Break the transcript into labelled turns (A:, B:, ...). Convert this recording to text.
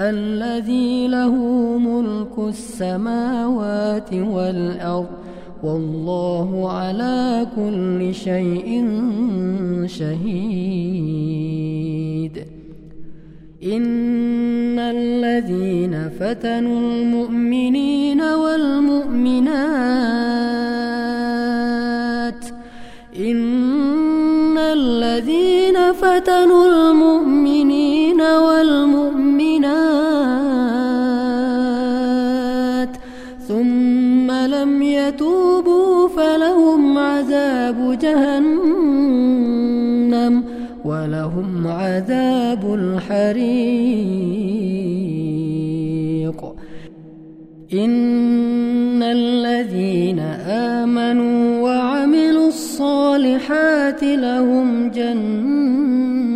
A: الذي له ملك السماوات والأرض والله على كل شيء شهيد. إن الذين فتنوا المؤمنين والمؤمنات ثم لم يتوبوا فلهم عذاب جهنم ولهم عذاب الحريق إن الذين آمنوا وعملوا الصالحات لهم جنات